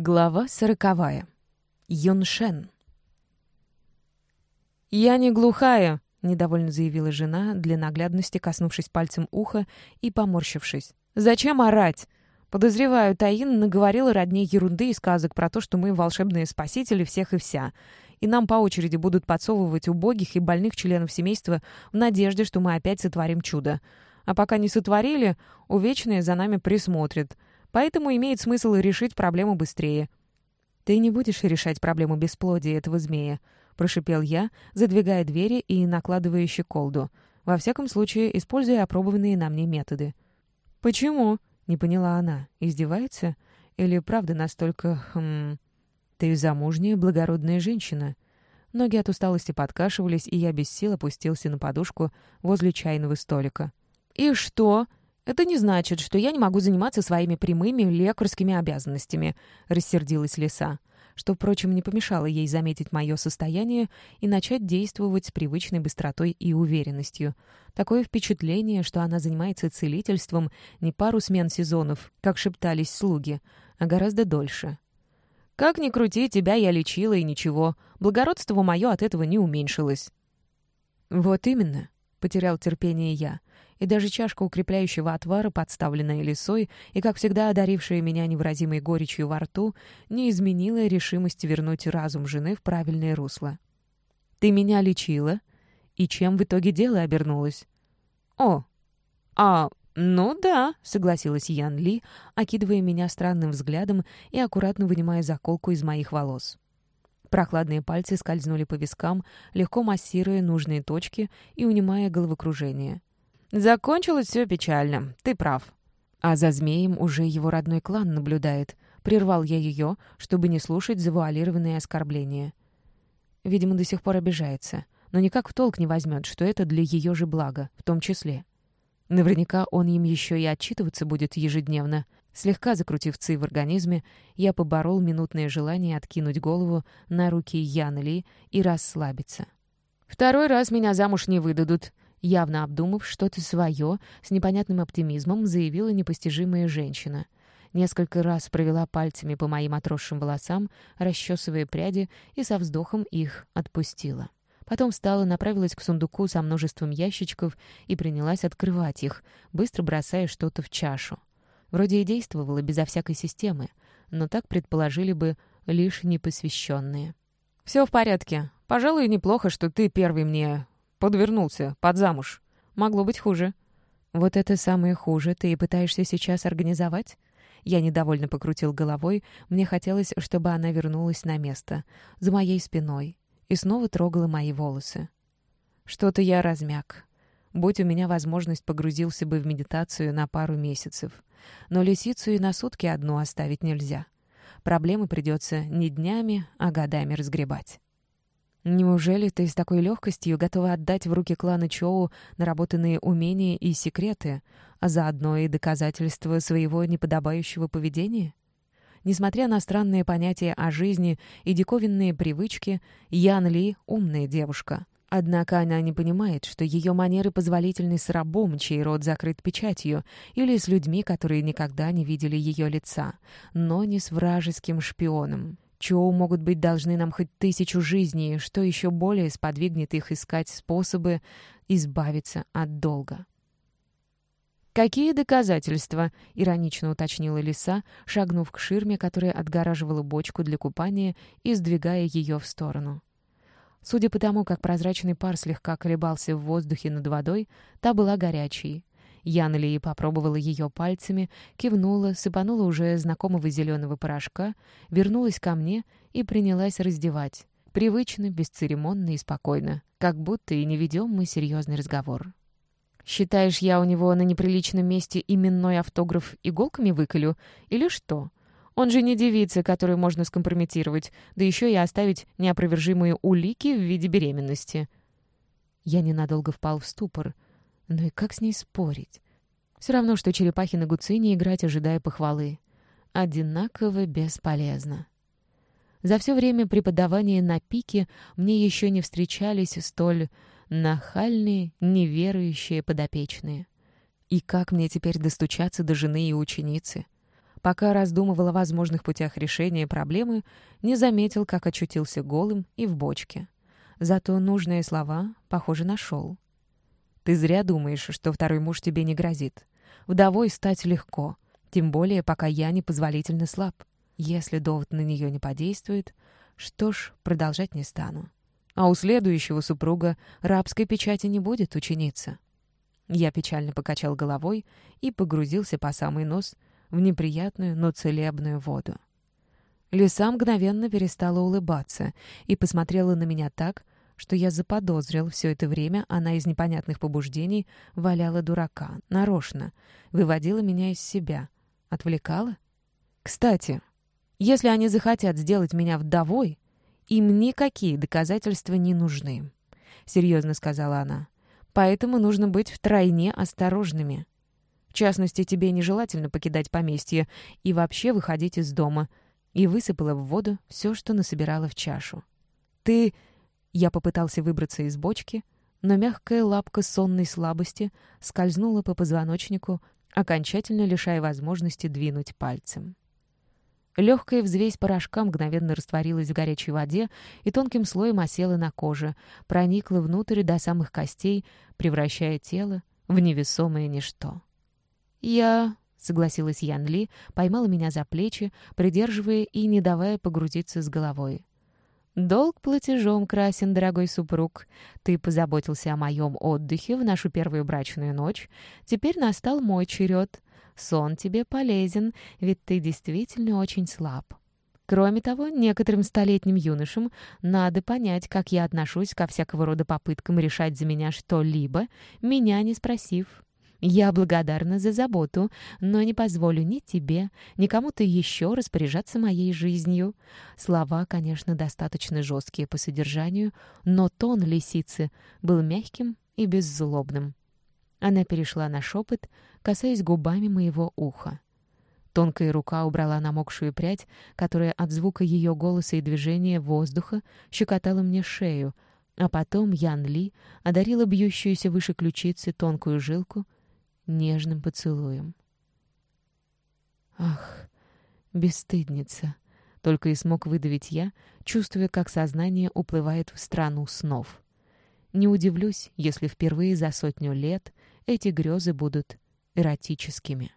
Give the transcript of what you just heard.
Глава сороковая. Юншен. «Я не глухая», — недовольно заявила жена, для наглядности коснувшись пальцем уха и поморщившись. «Зачем орать? Подозреваю, Таин наговорила родней ерунды и сказок про то, что мы волшебные спасители всех и вся, и нам по очереди будут подсовывать убогих и больных членов семейства в надежде, что мы опять сотворим чудо. А пока не сотворили, увечные за нами присмотрят». Поэтому имеет смысл решить проблему быстрее. «Ты не будешь решать проблему бесплодия этого змея», — прошипел я, задвигая двери и накладывая щеколду. Во всяком случае, используя опробованные на мне методы. «Почему?» — не поняла она. «Издевается? Или правда настолько... Хм... Ты замужняя, благородная женщина?» Ноги от усталости подкашивались, и я без сил опустился на подушку возле чайного столика. «И что?» «Это не значит, что я не могу заниматься своими прямыми лекарскими обязанностями», — рассердилась лиса, что, впрочем, не помешало ей заметить мое состояние и начать действовать с привычной быстротой и уверенностью. Такое впечатление, что она занимается целительством не пару смен сезонов, как шептались слуги, а гораздо дольше. «Как ни крути, тебя я лечила, и ничего. Благородство мое от этого не уменьшилось». «Вот именно», — потерял терпение я и даже чашка укрепляющего отвара, подставленная лисой и, как всегда, одарившая меня невыразимой горечью во рту, не изменила решимости вернуть разум жены в правильное русло. «Ты меня лечила? И чем в итоге дело обернулось?» «О, а, ну да», — согласилась Ян Ли, окидывая меня странным взглядом и аккуратно вынимая заколку из моих волос. Прохладные пальцы скользнули по вискам, легко массируя нужные точки и унимая головокружение. Закончилось все печально. Ты прав. А за змеем уже его родной клан наблюдает. Прервал я ее, чтобы не слушать завуалированные оскорбления. Видимо, до сих пор обижается, но никак в толк не возьмет, что это для ее же блага, в том числе. Наверняка он им еще и отчитываться будет ежедневно. Слегка закрутив ци в организме, я поборол минутное желание откинуть голову на руки Ян Ли и расслабиться. «Второй раз меня замуж не выдадут», Явно обдумав что-то свое, с непонятным оптимизмом заявила непостижимая женщина. Несколько раз провела пальцами по моим отросшим волосам, расчесывая пряди, и со вздохом их отпустила. Потом встала, направилась к сундуку со множеством ящичков и принялась открывать их, быстро бросая что-то в чашу. Вроде и действовала безо всякой системы, но так предположили бы лишь непосвященные. «Все в порядке. Пожалуй, неплохо, что ты первый мне подвернулся под замуж. Могло быть хуже». «Вот это самое хуже ты и пытаешься сейчас организовать?» Я недовольно покрутил головой. Мне хотелось, чтобы она вернулась на место, за моей спиной, и снова трогала мои волосы. Что-то я размяк. Будь у меня возможность, погрузился бы в медитацию на пару месяцев. Но лисицу и на сутки одну оставить нельзя. Проблемы придется не днями, а годами разгребать. Неужели ты с такой легкостью готова отдать в руки клана Чоу наработанные умения и секреты, а заодно и доказательства своего неподобающего поведения? Несмотря на странные понятия о жизни и диковинные привычки, Ян Ли — умная девушка. Однако она не понимает, что ее манеры позволительны с рабом, чей рот закрыт печатью, или с людьми, которые никогда не видели ее лица, но не с вражеским шпионом. Чоу могут быть должны нам хоть тысячу жизней, что еще более сподвигнет их искать способы избавиться от долга. «Какие доказательства?» — иронично уточнила лиса, шагнув к ширме, которая отгораживала бочку для купания и сдвигая ее в сторону. Судя по тому, как прозрачный пар слегка колебался в воздухе над водой, та была горячей. Ли попробовала ее пальцами, кивнула, сыпанула уже знакомого зеленого порошка, вернулась ко мне и принялась раздевать. Привычно, бесцеремонно и спокойно, как будто и не ведем мы серьезный разговор. «Считаешь, я у него на неприличном месте именной автограф иголками выколю? Или что? Он же не девица, которую можно скомпрометировать, да еще и оставить неопровержимые улики в виде беременности». Я ненадолго впал в ступор — ну и как с ней спорить? Все равно, что черепахи на гуцине играть, ожидая похвалы. Одинаково бесполезно. За все время преподавания на пике мне еще не встречались столь нахальные, неверующие подопечные. И как мне теперь достучаться до жены и ученицы? Пока раздумывал о возможных путях решения проблемы, не заметил, как очутился голым и в бочке. Зато нужные слова, похоже, нашел. «Ты зря думаешь, что второй муж тебе не грозит. Вдовой стать легко, тем более, пока я непозволительно слаб. Если довод на нее не подействует, что ж, продолжать не стану. А у следующего супруга рабской печати не будет ученица». Я печально покачал головой и погрузился по самый нос в неприятную, но целебную воду. Лиса мгновенно перестала улыбаться и посмотрела на меня так, что я заподозрил все это время, она из непонятных побуждений валяла дурака, нарочно, выводила меня из себя, отвлекала. Кстати, если они захотят сделать меня вдовой, им никакие доказательства не нужны, — серьезно сказала она. Поэтому нужно быть втройне осторожными. В частности, тебе нежелательно покидать поместье и вообще выходить из дома. И высыпала в воду все, что насобирала в чашу. Ты... Я попытался выбраться из бочки, но мягкая лапка сонной слабости скользнула по позвоночнику, окончательно лишая возможности двинуть пальцем. Легкая взвесь порошка мгновенно растворилась в горячей воде и тонким слоем осела на коже, проникла внутрь до самых костей, превращая тело в невесомое ничто. «Я...» — согласилась Ян Ли, поймала меня за плечи, придерживая и не давая погрузиться с головой. «Долг платежом красен, дорогой супруг. Ты позаботился о моем отдыхе в нашу первую брачную ночь. Теперь настал мой черед. Сон тебе полезен, ведь ты действительно очень слаб. Кроме того, некоторым столетним юношам надо понять, как я отношусь ко всякого рода попыткам решать за меня что-либо, меня не спросив. Я благодарна за заботу, но не позволю ни тебе, ни кому-то еще распоряжаться моей жизнью. Слова, конечно, достаточно жесткие по содержанию, но тон лисицы был мягким и беззлобным. Она перешла на шепот, касаясь губами моего уха. Тонкая рука убрала намокшую прядь, которая от звука ее голоса и движения воздуха щекотала мне шею, а потом Ян Ли одарила бьющуюся выше ключицы тонкую жилку нежным поцелуем. «Ах, бесстыдница!» — только и смог выдавить я, чувствуя, как сознание уплывает в страну снов. Не удивлюсь, если впервые за сотню лет эти грезы будут эротическими.